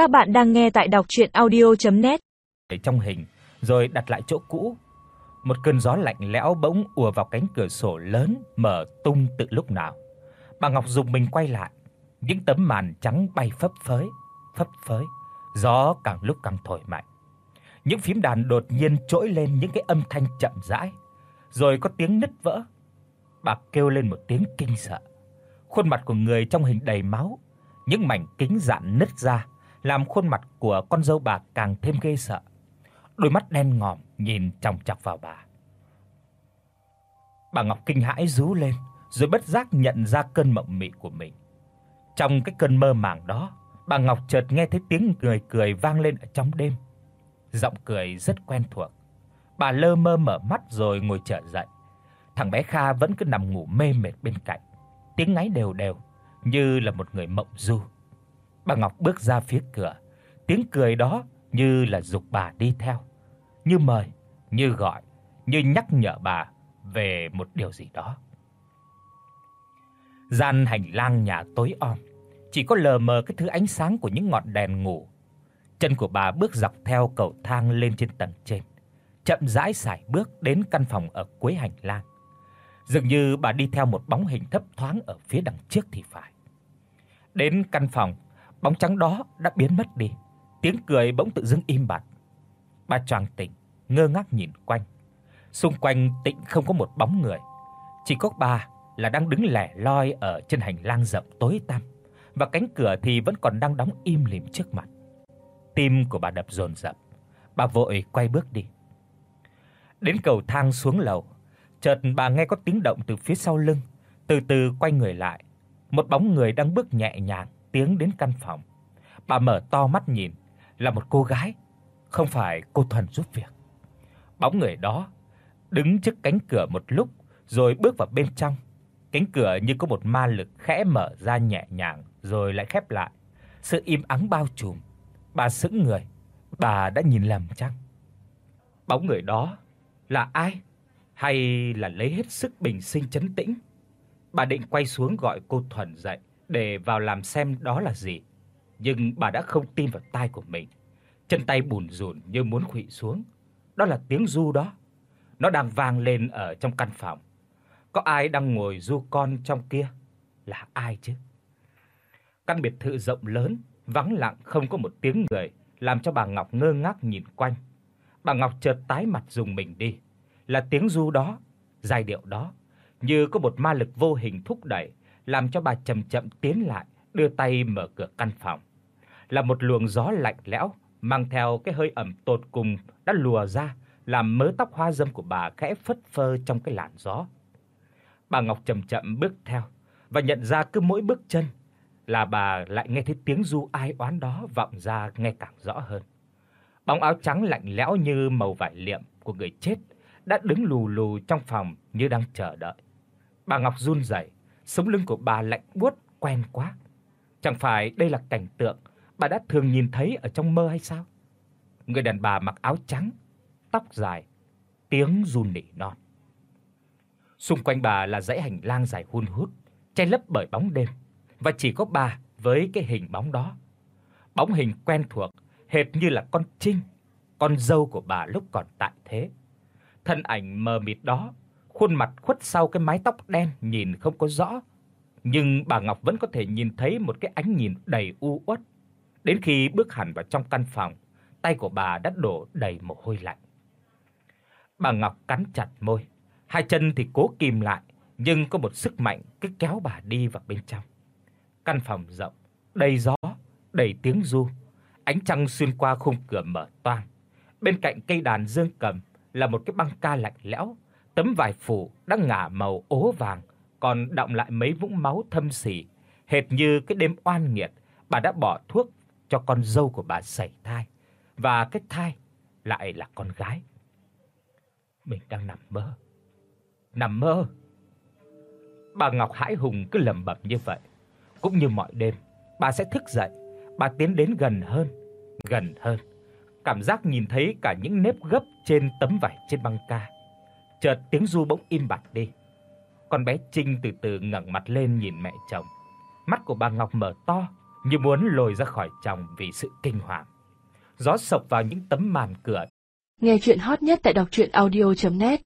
Các bạn đang nghe tại đọc docchuyenaudio.net. Trong hình rồi đặt lại chỗ cũ. Một cơn gió lạnh lẽo bỗng ùa vào cánh cửa sổ lớn mở tung từ lúc nào. Bà Ngọc dùng mình quay lại, những tấm màn trắng bay phấp phới, phấp phới, gió càng lúc càng thổi mạnh. Những phím đàn đột nhiên trỗi lên những cái âm thanh chậm rãi, rồi có tiếng nứt vỡ. Bà kêu lên một tiếng kinh sợ. Khuôn mặt của người trong hình đầy máu, những mảnh kính dạn nứt ra, làm khuôn mặt của con dâu bà càng thêm ghê sợ. Đôi mắt đen ngòm nhìn chằm chọc vào bà. Bà Ngọc kinh hãi rú lên, rồi bất giác nhận ra cơn mộng mị của mình. Trong cái cơn mơ màng đó, bà Ngọc chợt nghe thấy tiếng người cười vang lên ở trong đêm. Giọng cười rất quen thuộc. Bà lơ mơ mở mắt rồi ngồi trở dậy. Thằng bé Kha vẫn cứ nằm ngủ mê mệt bên cạnh, tiếng ngáy đều đều như là một người mộng du. Bà Ngọc bước ra phía cửa, tiếng cười đó như là dục bà đi theo, như mời, như gọi, như nhắc nhở bà về một điều gì đó. Gian hành lang nhà tối om, chỉ có lờ mờ cái thứ ánh sáng của những ngọn đèn ngủ. Chân của bà bước dọc theo cầu thang lên trên tầng trên, chậm rãi sải bước đến căn phòng ở cuối hành lang. Dường như bà đi theo một bóng hình thấp thoáng ở phía đằng trước thì phải. Đến căn phòng, bóng trắng đó đã biến mất đi, tiếng cười bỗng tự dưng im bặt. Bà choàng tỉnh, ngơ ngác nhìn quanh. Xung quanh tịnh không có một bóng người, chỉ có bà là đang đứng lẻ loi ở trên hành lang rộng tối tăm và cánh cửa thì vẫn còn đang đóng im lìm trước mặt. Tim của bà đập dồn dập, bà vội quay bước đi. Đến cầu thang xuống lầu, chợt bà nghe có tiếng động từ phía sau lưng, từ từ quay người lại, một bóng người đang bước nhẹ nhàng tiếng đến căn phòng. Bà mở to mắt nhìn, là một cô gái, không phải cô Thuần giúp việc. Bóng người đó đứng trước cánh cửa một lúc rồi bước vào bên trong. Cánh cửa như có một ma lực khẽ mở ra nhẹ nhàng rồi lại khép lại. Sự im ắng bao trùm. Bà sững người, bà đã nhìn lầm chăng? Bóng người đó là ai? Hay là lấy hết sức bình sinh trấn tĩnh? Bà định quay xuống gọi cô Thuần dậy để vào làm xem đó là gì, nhưng bà đã không tin vào tai của mình. Chân tay bùn rùn như muốn khuỵu xuống. Đó là tiếng ru đó. Nó đang vang lên ở trong căn phòng. Có ai đang ngồi ru con trong kia? Là ai chứ? Căn biệt thự rộng lớn, vắng lặng không có một tiếng người, làm cho bà Ngọc ngơ ngác nhìn quanh. Bà Ngọc chợt tái mặt dùng mình đi. Là tiếng ru đó, giai điệu đó, như có một ma lực vô hình thúc đẩy, làm cho bà chậm chậm tiến lại, đưa tay mở cửa căn phòng. Là một luồng gió lạnh lẽo mang theo cái hơi ẩm tột cùng đã lùa ra, làm mớ tóc hoa râm của bà khẽ phất phơ trong cái làn gió. Bà Ngọc chậm chậm bước theo và nhận ra cứ mỗi bước chân là bà lại nghe thấy tiếng ru ai oán đó vọng ra nghe càng rõ hơn. Bóng áo trắng lạnh lẽo như màu vải liệm của người chết đã đứng lù lù trong phòng như đang chờ đợi. Bà Ngọc run rẩy, sống lưng của bà lạnh buốt quen quá. Chẳng phải đây là cảnh tượng bà đã thường nhìn thấy ở trong mơ hay sao? Người đàn bà mặc áo trắng, tóc dài, tiếng run nỉ non. Xung quanh bà là dãy hành lang dài hun hút, che lấp bởi bóng đêm, và chỉ có bà với cái hình bóng đó. Bóng hình quen thuộc, hệt như là con Trinh, con dâu của bà lúc còn tại thế. Thân ảnh mờ mịt đó, khuôn mặt khuất sau cái mái tóc đen nhìn không có rõ, nhưng bà Ngọc vẫn có thể nhìn thấy một cái ánh nhìn đầy u uất. Đến khi bước hẳn vào trong căn phòng, tay của bà đã đổ đầy mồ hôi lạnh. Bà Ngọc cắn chặt môi, hai chân thì cố kìm lại, nhưng có một sức mạnh cứ kéo bà đi vào bên trong. Căn phòng rộng, đầy gió, đầy tiếng ru, ánh trăng xuyên qua khung cửa mở toang. Bên cạnh cây đàn dương cầm là một cái băng ca lạnh lẽo, tấm vải phủ đã ngả màu ố vàng, còn đọng lại mấy vũng máu thâm sỉ, hệt như cái đêm oan nghiệt bà đã bỏ thuốc cho con dâu của bà sảy thai và cái thai lại là con gái. Mình đang nằm mơ. Nằm mơ. Bà Ngọc hãi hùng cứ lẩm bẩm như vậy. Cũng như mọi đêm, bà sẽ thức dậy, bà tiến đến gần hơn, gần hơn. Cảm giác nhìn thấy cả những nếp gấp trên tấm vải trên băng ca. Chợt tiếng ru bỗng im bặt đi. Con bé Trinh từ từ ngẩng mặt lên nhìn mẹ chồng. Mắt của bà Ngọc mở to, như muốn lồi ra khỏi chồng vì sự kinh hoàng. Gió sộc vào những tấm màn cửa. Nghe truyện hot nhất tại doctruyenaudio.net